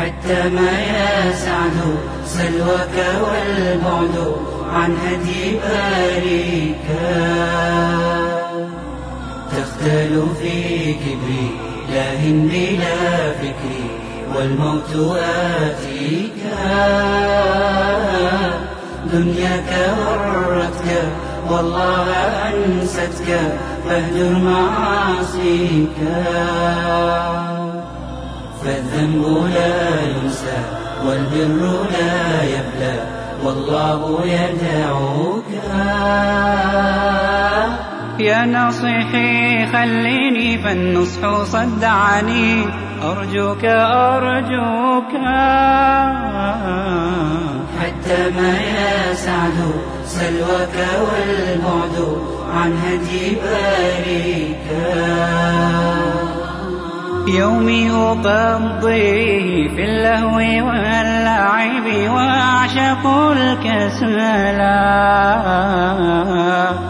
حتى ما يسعد سلوك والبعد عن هدي باريك. تختل في كبري لاهن بلا فكري والموت آتيك. دنياك غرتك والله أنستك فاهجر معاصيك. فالذنب لا ينسى والبر لا يبلى والله يدعوك. يا ناصحي خليني فالنصح صدعني أرجوك أرجوك. حتى ما يسعد سلوك والبعد عن هدي باريك. يومي أقضيه في اللهو واللعب وأعشق الكسلا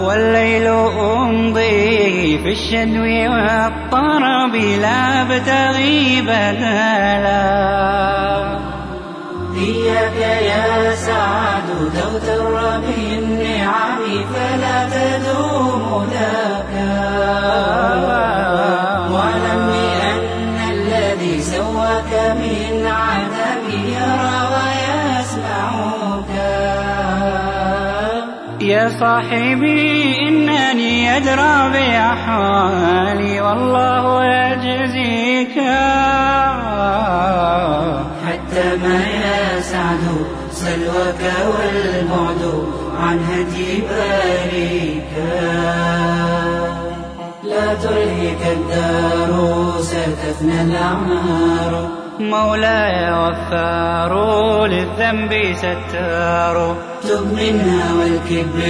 والليل أمضيه في الشدو والطرب لا أبتغي بدلا إياك يا سعد تغتر بالنعم فلا تدوم لك واعلم يا صاحبي إنني أدرى بأحوالي والله يجزيك حتى ما يسعد سلوك والبعد عن هدي باريك. لا تلهك الدار ستفنى الأعمار. مولاي غفار للذنب ستار. تب منها والكبر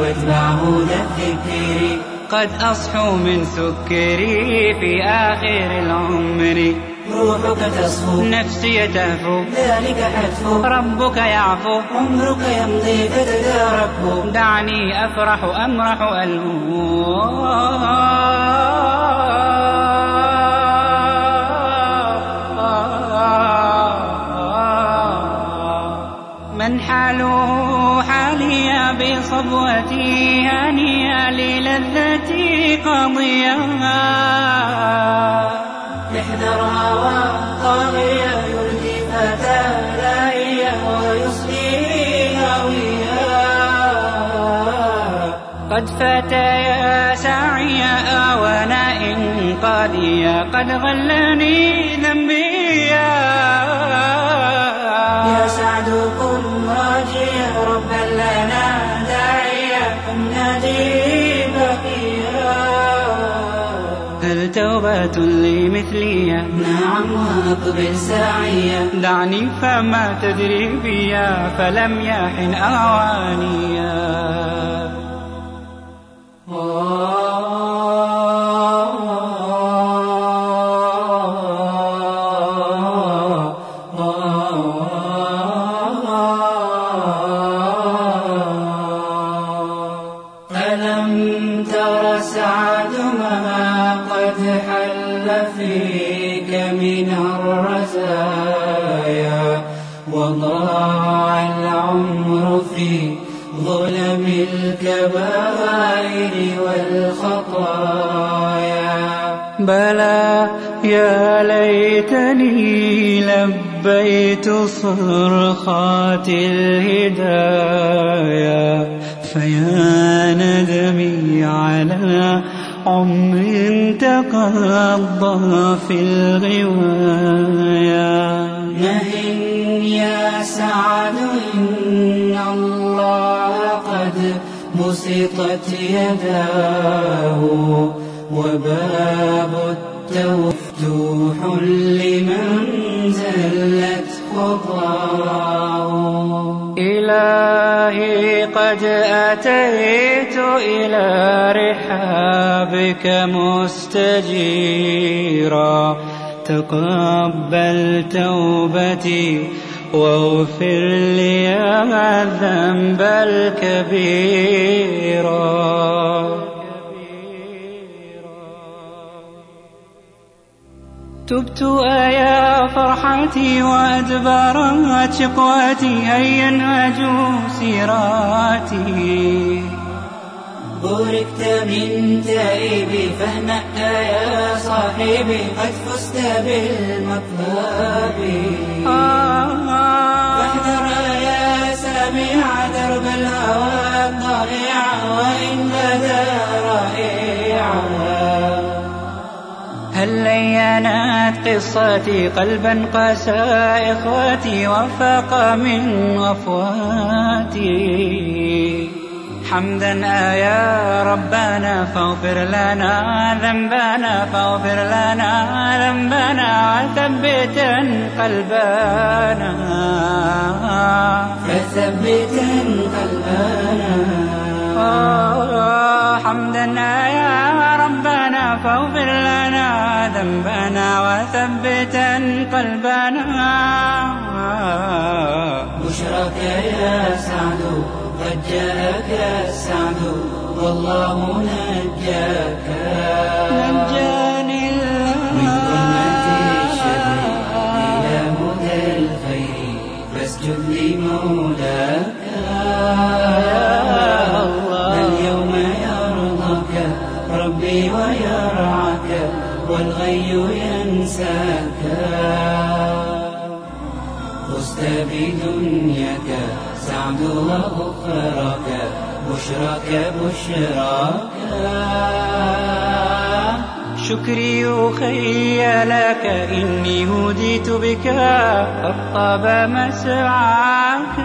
واتبع هدى الذكر. قد أصحو من سكري في آخر العمر. روحك تصفو نفسي تهفو ذلك حتفو. ربك يعفو. عمرك يمضي فتداركه دعني أفرح أمرح ألهو حاله حالي بصبوتي هنيئا للذتي قضيا. احذر هوى طاغية يلهي فتى لاهية ويصلي هاوية قد فتايا سعيا آوانا إنقاذيا قد غلني ذنبيا مثليا نعم وأقبل ساعيا. دعني فما تدري بيا فلم يحن أوانيا. ألم تر سعد ما قد حل فيك من الرزايا وضاع العمر في ظلم الكبائر والخطايا. بلى يا ليتني لبيت صرخات الهدايا فيا ندمي على عمر تقضى في الغوايا نهن يا سعد إن الله قد بسطت يداه وباب التوبة مفتوح لمن زلت خطاه. إلهي قد أتيت إلى رحابك مستجيرا. تقبل توبتي واغفر لي الذنب الكبير. تبت أيا فرحتي وأدبرت شقوتي هيا انهجوا سيراتي؟ بوركت من تائبي فاهنأ يا صاحبي قد فزت بالمطلب. فاحذر يا سامع درب الهوى الضائع وإن هل لينت قصتي قلبا قسى إخوتي وفاق من غفواتي حمدا يا ربنا فاغفر لنا ذنبنا فاغفر لنا ذنبنا وثبتا قلبنا فثبتا قلبنا حمدا يا ربنا فاغفر لنا ذنبنا وثبتا قلبنا. بشرك يا سعد قد جاءك السعد والله نجاك. والغي ينساك فزت بدنياك سعد وأخراك بشراك بشراك. شكري أخي لك إني هديت بك قد طاب مسعاك.